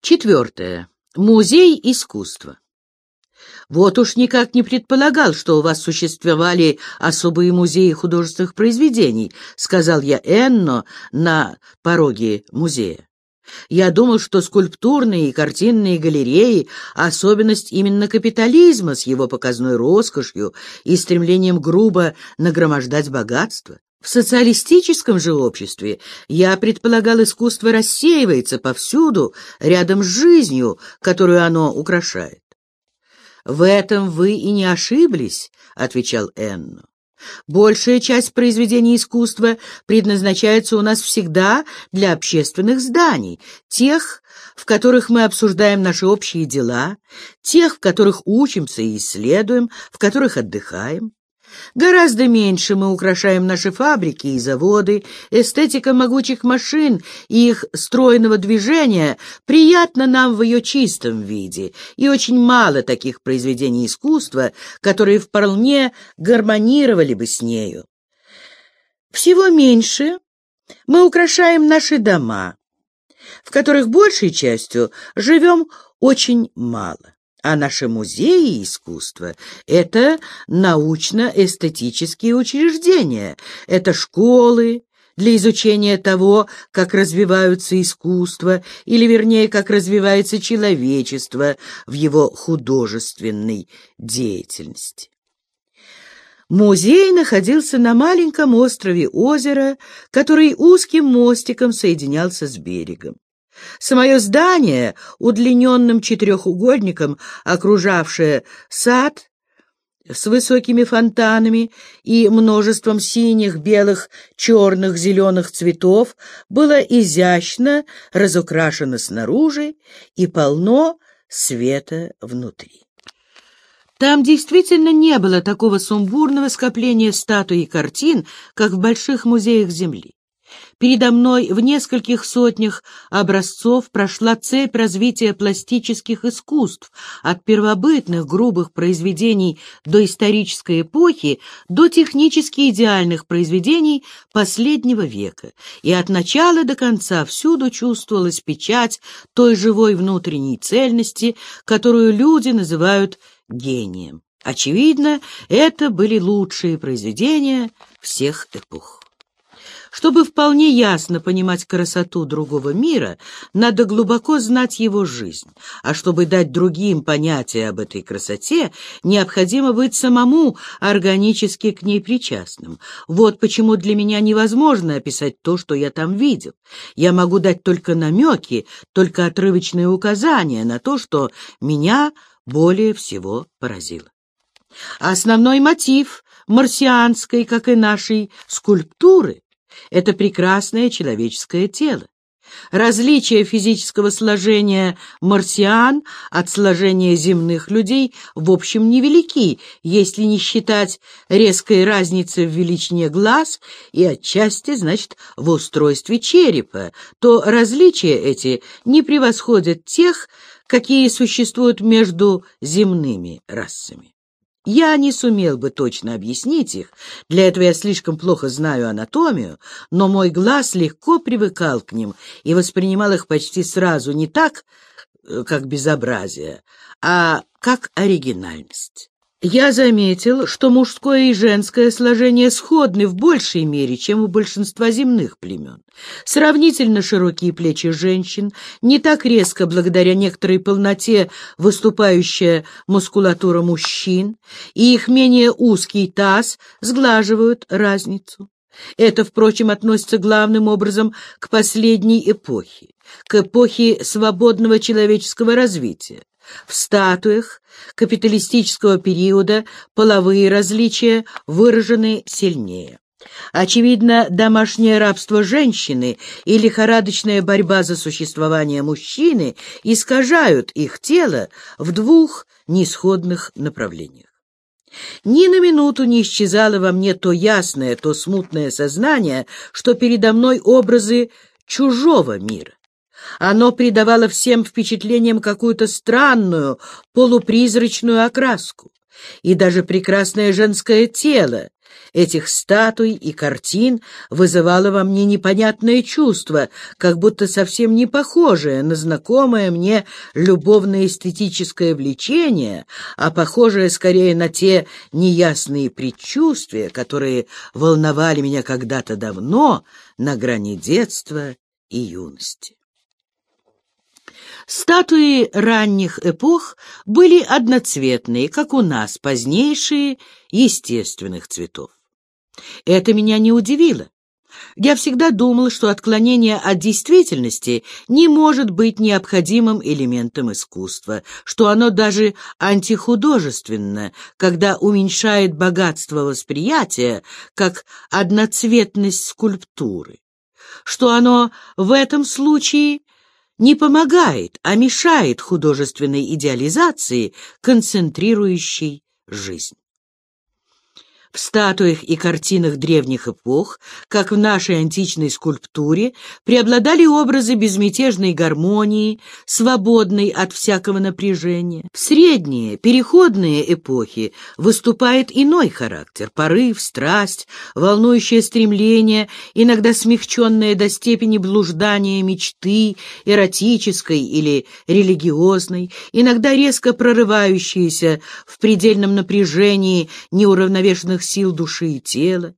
Четвертое. Музей искусства. Вот уж никак не предполагал, что у вас существовали особые музеи художественных произведений, сказал я Энно на пороге музея. Я думал, что скульптурные и картинные галереи — особенность именно капитализма с его показной роскошью и стремлением грубо нагромождать богатство. В социалистическом же обществе я предполагал, искусство рассеивается повсюду, рядом с жизнью, которую оно украшает. «В этом вы и не ошиблись», — отвечал Энно. Большая часть произведений искусства предназначается у нас всегда для общественных зданий, тех, в которых мы обсуждаем наши общие дела, тех, в которых учимся и исследуем, в которых отдыхаем. Гораздо меньше мы украшаем наши фабрики и заводы, эстетика могучих машин и их стройного движения приятна нам в ее чистом виде, и очень мало таких произведений искусства, которые вполне гармонировали бы с нею. Всего меньше мы украшаем наши дома, в которых большей частью живем очень мало. А наши музеи искусства — это научно-эстетические учреждения, это школы для изучения того, как развиваются искусства, или, вернее, как развивается человечество в его художественной деятельности. Музей находился на маленьком острове озера, который узким мостиком соединялся с берегом. Самое здание, удлиненным четырехугольником, окружавшее сад с высокими фонтанами и множеством синих, белых, черных, зеленых цветов, было изящно разукрашено снаружи и полно света внутри. Там действительно не было такого сумбурного скопления статуй и картин, как в больших музеях Земли. Передо мной в нескольких сотнях образцов прошла цепь развития пластических искусств от первобытных грубых произведений до исторической эпохи до технически идеальных произведений последнего века, и от начала до конца всюду чувствовалась печать той живой внутренней цельности, которую люди называют гением. Очевидно, это были лучшие произведения всех эпох. Чтобы вполне ясно понимать красоту другого мира, надо глубоко знать его жизнь, а чтобы дать другим понятие об этой красоте, необходимо быть самому органически к ней причастным. Вот почему для меня невозможно описать то, что я там видел. Я могу дать только намеки, только отрывочные указания на то, что меня более всего поразило. Основной мотив марсианской, как и нашей, скульптуры это прекрасное человеческое тело. Различие физического сложения марсиан от сложения земных людей в общем невелики, если не считать резкой разницы в величине глаз и отчасти, значит, в устройстве черепа, то различия эти не превосходят тех, какие существуют между земными расами. Я не сумел бы точно объяснить их, для этого я слишком плохо знаю анатомию, но мой глаз легко привыкал к ним и воспринимал их почти сразу не так, э, как безобразие, а как оригинальность. Я заметил, что мужское и женское сложение сходны в большей мере, чем у большинства земных племен. Сравнительно широкие плечи женщин, не так резко благодаря некоторой полноте выступающая мускулатура мужчин, и их менее узкий таз сглаживают разницу. Это, впрочем, относится главным образом к последней эпохе, к эпохе свободного человеческого развития. В статуях капиталистического периода половые различия выражены сильнее. Очевидно, домашнее рабство женщины и лихорадочная борьба за существование мужчины искажают их тело в двух несходных направлениях. Ни на минуту не исчезало во мне то ясное, то смутное сознание, что передо мной образы чужого мира. Оно придавало всем впечатлениям какую-то странную, полупризрачную окраску. И даже прекрасное женское тело этих статуй и картин вызывало во мне непонятное чувство, как будто совсем не похожее на знакомое мне любовно-эстетическое влечение, а похожее скорее на те неясные предчувствия, которые волновали меня когда-то давно на грани детства и юности. Статуи ранних эпох были одноцветные, как у нас, позднейшие естественных цветов. Это меня не удивило. Я всегда думал, что отклонение от действительности не может быть необходимым элементом искусства, что оно даже антихудожественно, когда уменьшает богатство восприятия, как одноцветность скульптуры, что оно в этом случае не помогает, а мешает художественной идеализации, концентрирующей жизнь. В статуях и картинах древних эпох, как в нашей античной скульптуре, преобладали образы безмятежной гармонии, свободной от всякого напряжения. В средние, переходные эпохи выступает иной характер – порыв, страсть, волнующее стремление, иногда смягченное до степени блуждания мечты, эротической или религиозной, иногда резко прорывающиеся в предельном напряжении неуравновешенных животных сил души и тела.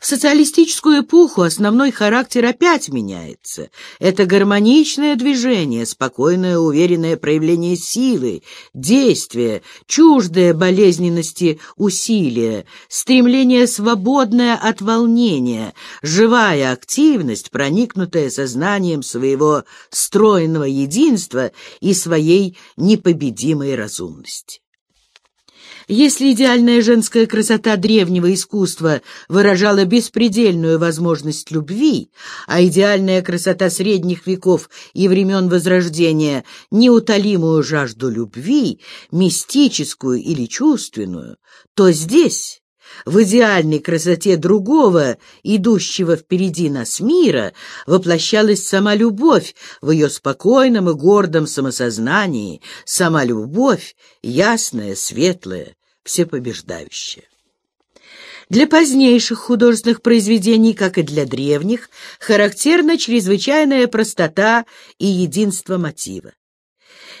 В социалистическую эпоху основной характер опять меняется. Это гармоничное движение, спокойное, уверенное проявление силы, действие, чуждое болезненности усилия, стремление свободное от волнения, живая активность, проникнутая сознанием своего стройного единства и своей непобедимой разумности. Если идеальная женская красота древнего искусства выражала беспредельную возможность любви, а идеальная красота средних веков и времен Возрождения — неутолимую жажду любви, мистическую или чувственную, то здесь, в идеальной красоте другого, идущего впереди нас мира, воплощалась сама любовь в ее спокойном и гордом самосознании, сама любовь, ясная, светлая, всепобеждающее. Для позднейших художественных произведений, как и для древних, характерна чрезвычайная простота и единство мотива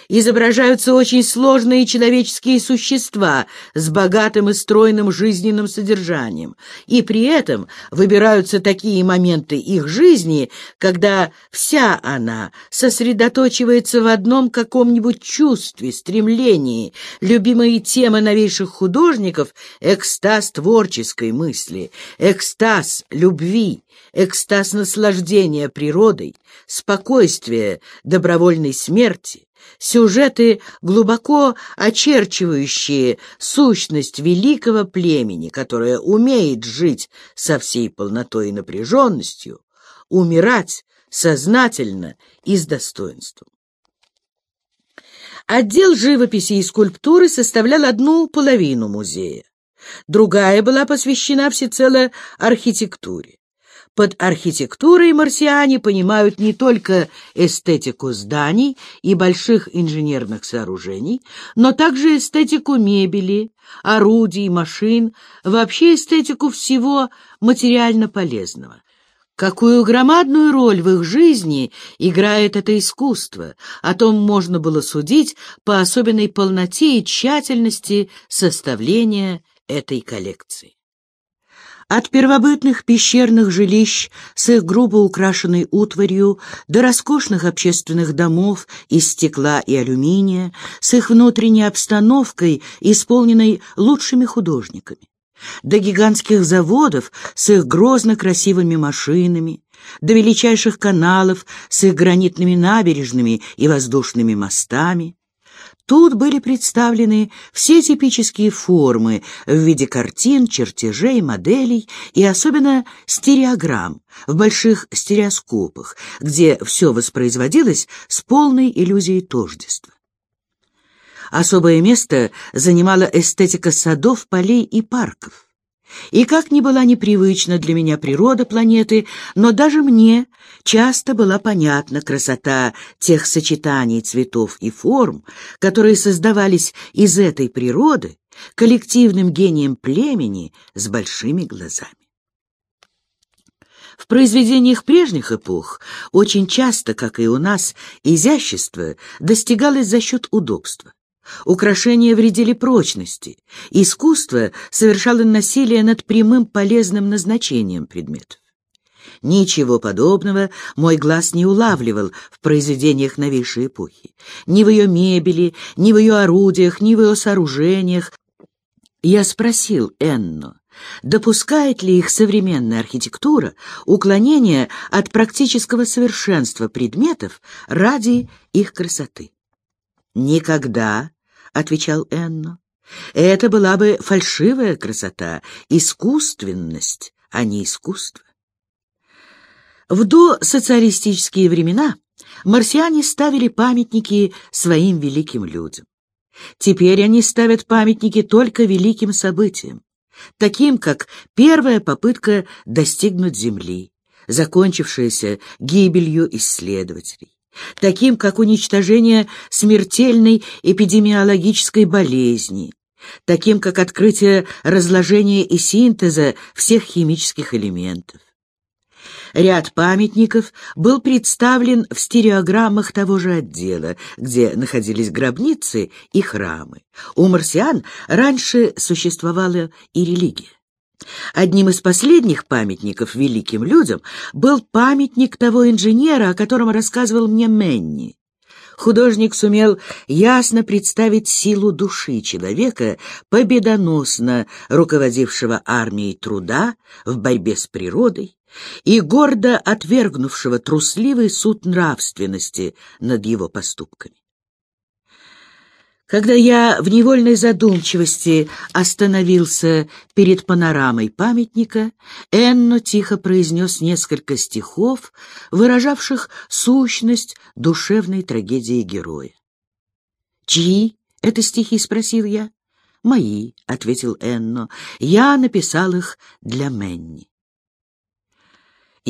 изображаются очень сложные человеческие существа с богатым и стройным жизненным содержанием, и при этом выбираются такие моменты их жизни, когда вся она сосредоточивается в одном каком-нибудь чувстве, стремлении, любимые темы новейших художников — экстаз творческой мысли, экстаз любви, экстаз наслаждения природой, спокойствие добровольной смерти, сюжеты, глубоко очерчивающие сущность великого племени, которое умеет жить со всей полнотой и напряженностью, умирать сознательно и с достоинством. Отдел живописи и скульптуры составлял одну половину музея. Другая была посвящена всецело архитектуре. Под архитектурой марсиане понимают не только эстетику зданий и больших инженерных сооружений, но также эстетику мебели, орудий, машин, вообще эстетику всего материально полезного. Какую громадную роль в их жизни играет это искусство, о том можно было судить по особенной полноте и тщательности составления этой коллекции. От первобытных пещерных жилищ с их грубо украшенной утварью до роскошных общественных домов из стекла и алюминия с их внутренней обстановкой, исполненной лучшими художниками, до гигантских заводов с их грозно красивыми машинами, до величайших каналов с их гранитными набережными и воздушными мостами, Тут были представлены все типические формы в виде картин, чертежей, моделей и особенно стереограмм в больших стереоскопах, где все воспроизводилось с полной иллюзией тождества. Особое место занимала эстетика садов, полей и парков. И как ни была непривычна для меня природа планеты, но даже мне часто была понятна красота тех сочетаний цветов и форм, которые создавались из этой природы, коллективным гением племени с большими глазами. В произведениях прежних эпох очень часто, как и у нас, изящество достигалось за счет удобства. Украшения вредили прочности, искусство совершало насилие над прямым полезным назначением предметов. Ничего подобного мой глаз не улавливал в произведениях новейшей эпохи. Ни в ее мебели, ни в ее орудиях, ни в ее сооружениях. Я спросил Энну, допускает ли их современная архитектура уклонение от практического совершенства предметов ради их красоты. «Никогда», — отвечал Энно, — «это была бы фальшивая красота, искусственность, а не искусство». В досоциалистические времена марсиане ставили памятники своим великим людям. Теперь они ставят памятники только великим событиям, таким как первая попытка достигнуть Земли, закончившаяся гибелью исследователей, таким как уничтожение смертельной эпидемиологической болезни, таким как открытие разложения и синтеза всех химических элементов, Ряд памятников был представлен в стереограммах того же отдела, где находились гробницы и храмы. У марсиан раньше существовала и религия. Одним из последних памятников великим людям был памятник того инженера, о котором рассказывал мне Менни. Художник сумел ясно представить силу души человека, победоносно руководившего армией труда в борьбе с природой, и гордо отвергнувшего трусливый суд нравственности над его поступками. Когда я в невольной задумчивости остановился перед панорамой памятника, Энно тихо произнес несколько стихов, выражавших сущность душевной трагедии героя. «Чьи это стихи?» — спросил я. «Мои», — ответил Энно. «Я написал их для Менни».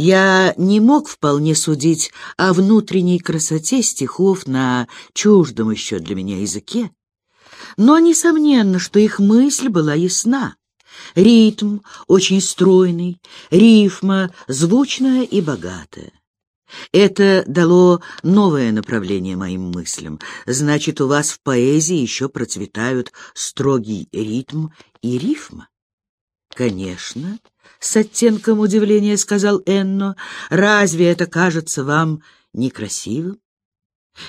Я не мог вполне судить о внутренней красоте стихов на чуждом еще для меня языке, но несомненно, что их мысль была ясна. Ритм очень стройный, рифма звучная и богатая. Это дало новое направление моим мыслям. Значит, у вас в поэзии еще процветают строгий ритм и рифма? Конечно, — с оттенком удивления сказал Энно. «Разве это кажется вам некрасивым?»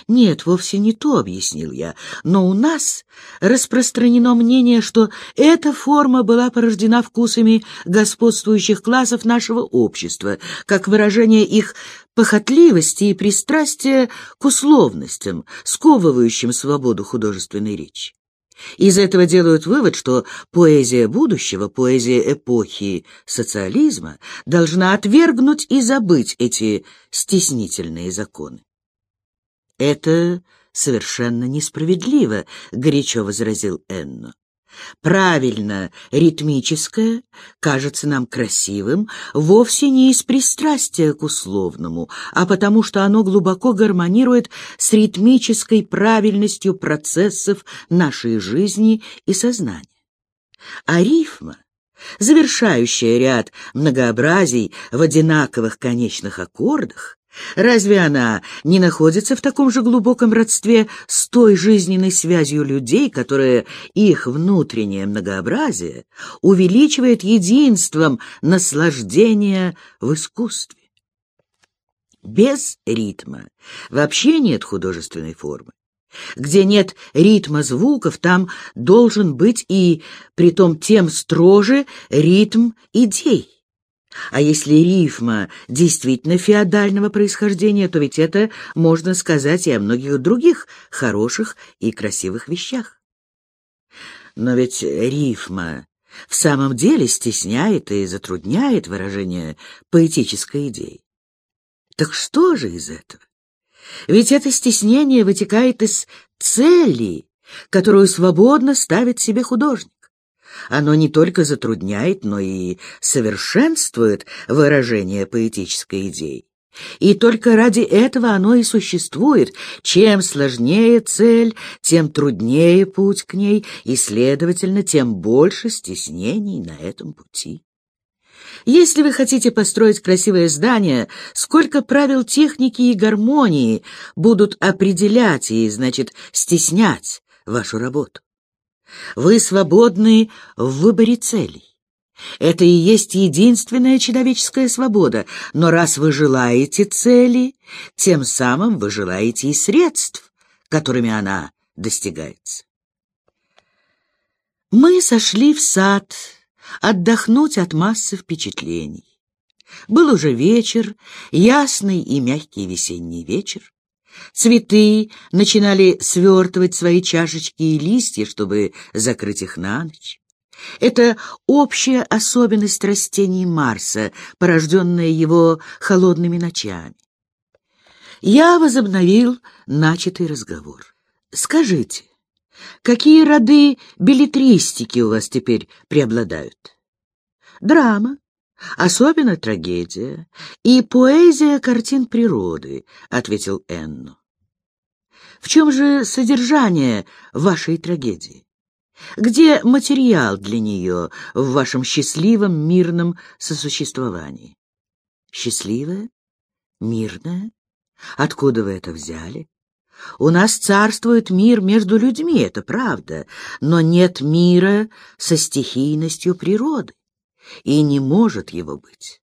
«Нет, вовсе не то», — объяснил я, «но у нас распространено мнение, что эта форма была порождена вкусами господствующих классов нашего общества, как выражение их похотливости и пристрастия к условностям, сковывающим свободу художественной речи. Из этого делают вывод, что поэзия будущего, поэзия эпохи социализма должна отвергнуть и забыть эти стеснительные законы. «Это совершенно несправедливо», — горячо возразил Энно. Правильно, ритмическое кажется нам красивым вовсе не из пристрастия к условному, а потому что оно глубоко гармонирует с ритмической правильностью процессов нашей жизни и сознания. А рифма, завершающая ряд многообразий в одинаковых конечных аккордах, Разве она не находится в таком же глубоком родстве с той жизненной связью людей, которая их внутреннее многообразие увеличивает единством наслаждения в искусстве? Без ритма вообще нет художественной формы. Где нет ритма звуков, там должен быть и, притом тем строже, ритм идей. А если рифма действительно феодального происхождения, то ведь это можно сказать и о многих других хороших и красивых вещах. Но ведь рифма в самом деле стесняет и затрудняет выражение поэтической идеи. Так что же из этого? Ведь это стеснение вытекает из цели, которую свободно ставит себе художник. Оно не только затрудняет, но и совершенствует выражение поэтической идеи. И только ради этого оно и существует. Чем сложнее цель, тем труднее путь к ней, и, следовательно, тем больше стеснений на этом пути. Если вы хотите построить красивое здание, сколько правил техники и гармонии будут определять и, значит, стеснять вашу работу. Вы свободны в выборе целей. Это и есть единственная человеческая свобода, но раз вы желаете цели, тем самым вы желаете и средств, которыми она достигается. Мы сошли в сад, отдохнуть от массы впечатлений. Был уже вечер, ясный и мягкий весенний вечер. Цветы начинали свертывать свои чашечки и листья, чтобы закрыть их на ночь. Это общая особенность растений Марса, порожденная его холодными ночами. Я возобновил начатый разговор. «Скажите, Какие роды билетристики у вас теперь преобладают? Драма, особенно трагедия, и поэзия картин природы, — ответил Энну. В чем же содержание вашей трагедии? Где материал для нее в вашем счастливом мирном сосуществовании? Счастливое? Мирное? Откуда вы это взяли? У нас царствует мир между людьми, это правда, но нет мира со стихийностью природы, и не может его быть.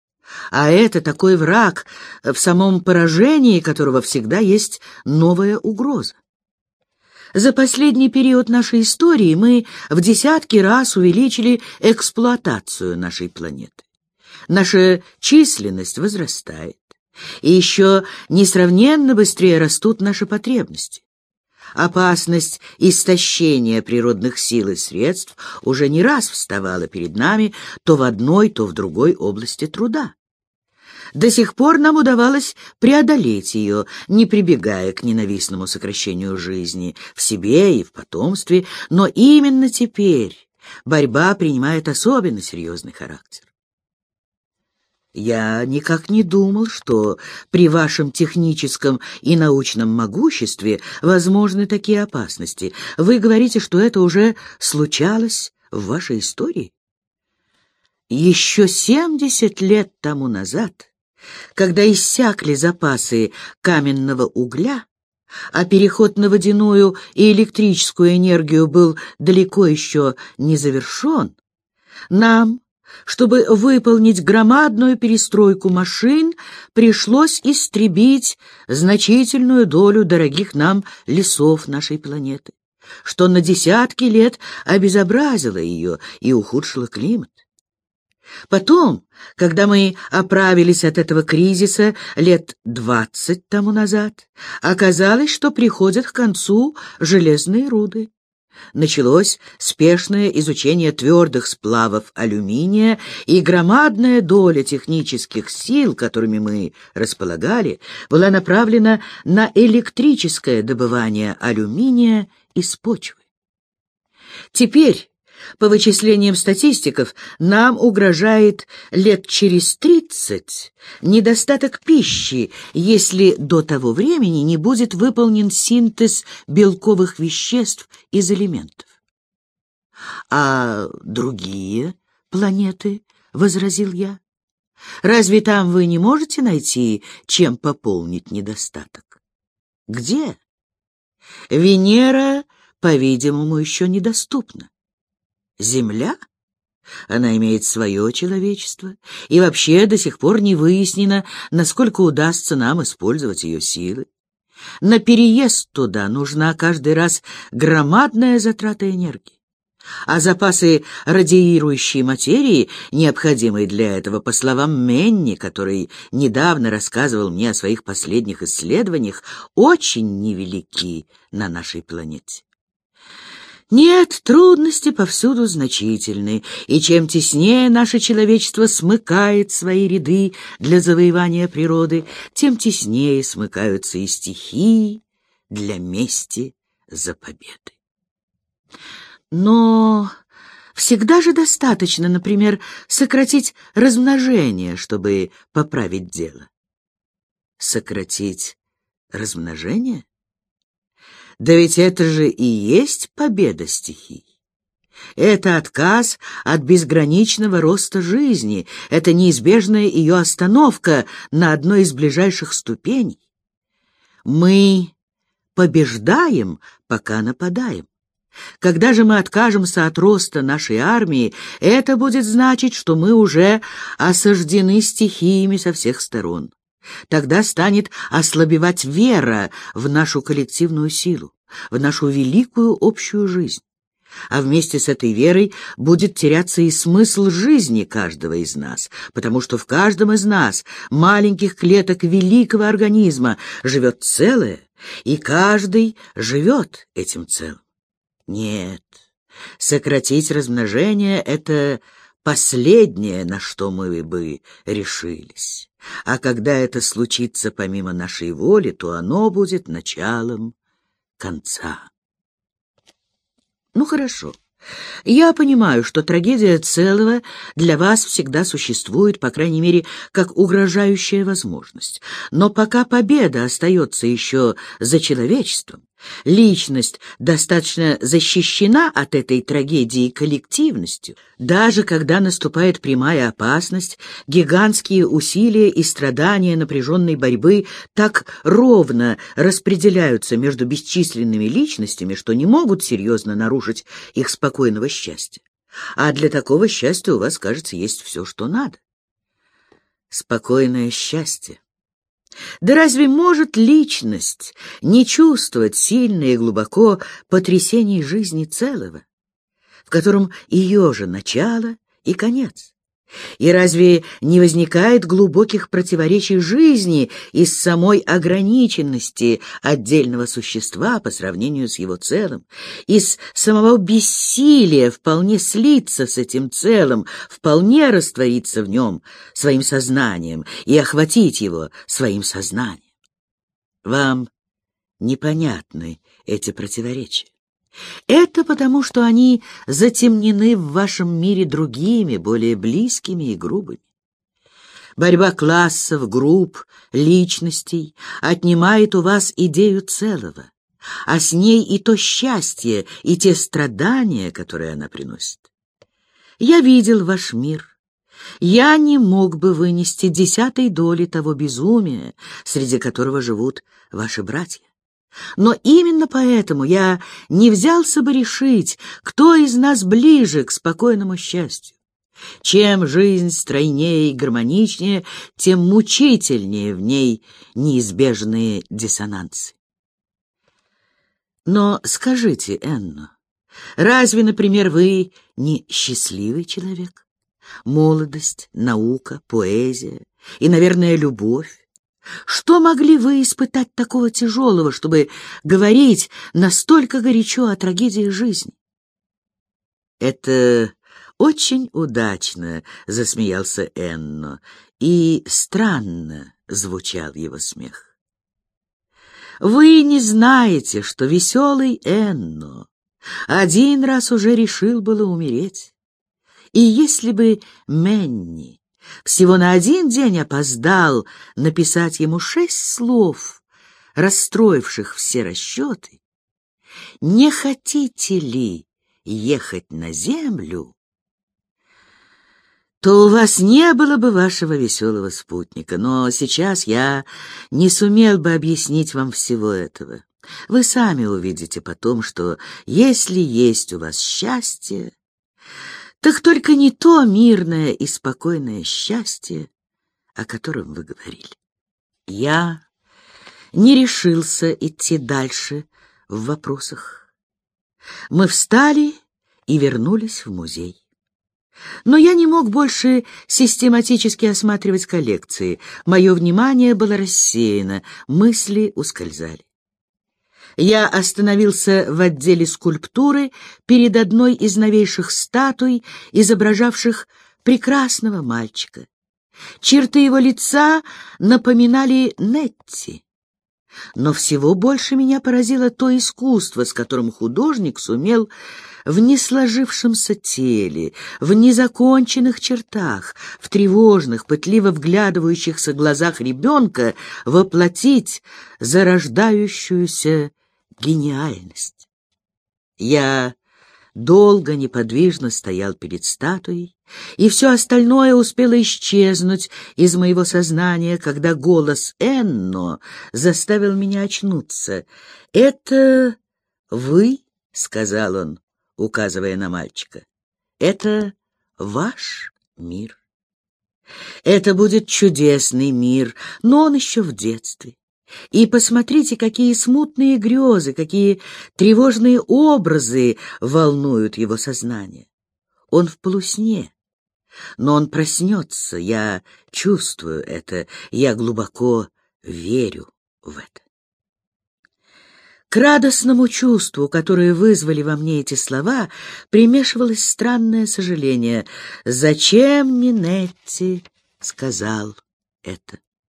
А это такой враг, в самом поражении которого всегда есть новая угроза. За последний период нашей истории мы в десятки раз увеличили эксплуатацию нашей планеты. Наша численность возрастает. И еще несравненно быстрее растут наши потребности. Опасность истощения природных сил и средств уже не раз вставала перед нами то в одной, то в другой области труда. До сих пор нам удавалось преодолеть ее, не прибегая к ненавистному сокращению жизни в себе и в потомстве, но именно теперь борьба принимает особенно серьезный характер. Я никак не думал, что при вашем техническом и научном могуществе возможны такие опасности. Вы говорите, что это уже случалось в вашей истории? Еще семьдесят лет тому назад, когда иссякли запасы каменного угля, а переход на водяную и электрическую энергию был далеко еще не завершен, нам, чтобы выполнить громадную перестройку машин, пришлось истребить значительную долю дорогих нам лесов нашей планеты, что на десятки лет обезобразило ее и ухудшило климат. Потом, когда мы оправились от этого кризиса лет двадцать тому назад, оказалось, что приходят к концу железные руды. Началось спешное изучение твердых сплавов алюминия, и громадная доля технических сил, которыми мы располагали, была направлена на электрическое добывание алюминия из почвы. Теперь по вычислениям статистиков, нам угрожает лет через тридцать недостаток пищи, если до того времени не будет выполнен синтез белковых веществ из элементов. «А другие планеты?» — возразил я. «Разве там вы не можете найти, чем пополнить недостаток?» «Где?» «Венера, по-видимому, еще недоступна. Земля? Она имеет свое человечество, и вообще до сих пор не выяснено, насколько удастся нам использовать ее силы. На переезд туда нужна каждый раз громадная затрата энергии. А запасы радиирующей материи, необходимые для этого, по словам Менни, который недавно рассказывал мне о своих последних исследованиях, очень невелики на нашей планете. Нет, трудности повсюду значительны, и чем теснее наше человечество смыкает свои ряды для завоевания природы, тем теснее смыкаются и стихии для мести за победы. Но всегда же достаточно, например, сократить размножение, чтобы поправить дело. сократить размножение? Да ведь это же и есть победа стихий. Это отказ от безграничного роста жизни, это неизбежная ее остановка на одной из ближайших ступеней. Мы побеждаем, пока нападаем. Когда же мы откажемся от роста нашей армии, это будет значить, что мы уже осаждены стихиями со всех сторон. Тогда станет ослабевать вера в нашу коллективную силу, в нашу великую общую жизнь. А вместе с этой верой будет теряться и смысл жизни каждого из нас, потому что в каждом из нас, маленьких клеток великого организма, живет целое, и каждый живет этим целым. Нет, сократить размножение — это последнее, на что мы бы решились. А когда это случится помимо нашей воли, то оно будет началом конца. Ну, хорошо. Я понимаю, что трагедия целого для вас всегда существует, по крайней мере, как угрожающая возможность. Но пока победа остается еще за человечеством, личность достаточно защищена от этой трагедии коллективностью, даже когда наступает прямая опасность, гигантские усилия и страдания напряженной борьбы так ровно распределяются между бесчисленными личностями, что не могут серьезно нарушить их спокойного счастья. А для такого счастья у вас, кажется, есть все, что надо. Спокойное счастье. Да разве может личность не чувствовать сильно и глубоко потрясений жизни целого, в котором ее же начало и конец? И разве не возникает глубоких противоречий жизни из самой ограниченности отдельного существа по сравнению с его целым, из самого бессилия вполне слиться с этим целым, вполне раствориться в нем своим сознанием и охватить его своим сознанием? Вам непонятны эти противоречия. Это потому, что они затемнены в вашем мире другими, более близкими и грубыми. Борьба классов, групп, личностей отнимает у вас идею целого, а с ней и то счастье, и те страдания, которые она приносит. Я видел ваш мир. Я не мог бы вынести десятой доли того безумия, среди которого живут ваши братья. Но именно поэтому я не взялся бы решить, кто из нас ближе к спокойному счастью. Чем жизнь стройнее и гармоничнее, тем мучительнее в ней неизбежные диссонансы. Но скажите, Энно, разве, например, вы не счастливый человек? Молодость, наука, поэзия и, наверное, любовь что могли вы испытать такого тяжелого, чтобы говорить настолько горячо о трагедии жизни? Это очень удачно, — засмеялся Энно, и странно звучал его смех. Вы не знаете, что веселый Энно один раз уже решил было умереть. И если бы Менни всего на один день опоздал написать ему шесть слов, расстроивших все расчеты. «Не хотите ли ехать на землю?» то у вас не было бы вашего веселого спутника. Но сейчас я не сумел бы объяснить вам всего этого. Вы сами увидите потом, что если есть у вас счастье, так только не то мирное и спокойное счастье, о котором вы говорили. Я не решился идти дальше в вопросах. Мы встали и вернулись в музей. Но я не мог больше систематически осматривать коллекции. Мое внимание было рассеяно, мысли ускользали я остановился в отделе скульптуры перед одной из новейших статуй, изображавших прекрасного мальчика. Черты его лица напоминали Нетти. Но всего больше меня поразило то искусство, с которым художник сумел в несложившемся теле, в незаконченных чертах, в тревожных, пытливо вглядывающихся глазах ребенка воплотить зарождающуюся гениальность. Я долго неподвижно стоял перед статуей, и все остальное успело исчезнуть из моего сознания, когда голос Энно заставил меня очнуться. «Это вы?» — сказал он, указывая на мальчика. «Это ваш мир. Это будет чудесный мир, но он еще в детстве. И посмотрите, какие смутные грезы, какие тревожные образы волнуют его сознание. Он в полусне, но он проснется, я чувствую это, я глубоко верю в это. К радостному чувству, которое вызвали во мне эти слова, примешивалось странное сожаление. «Зачем Нинетти сказал это?»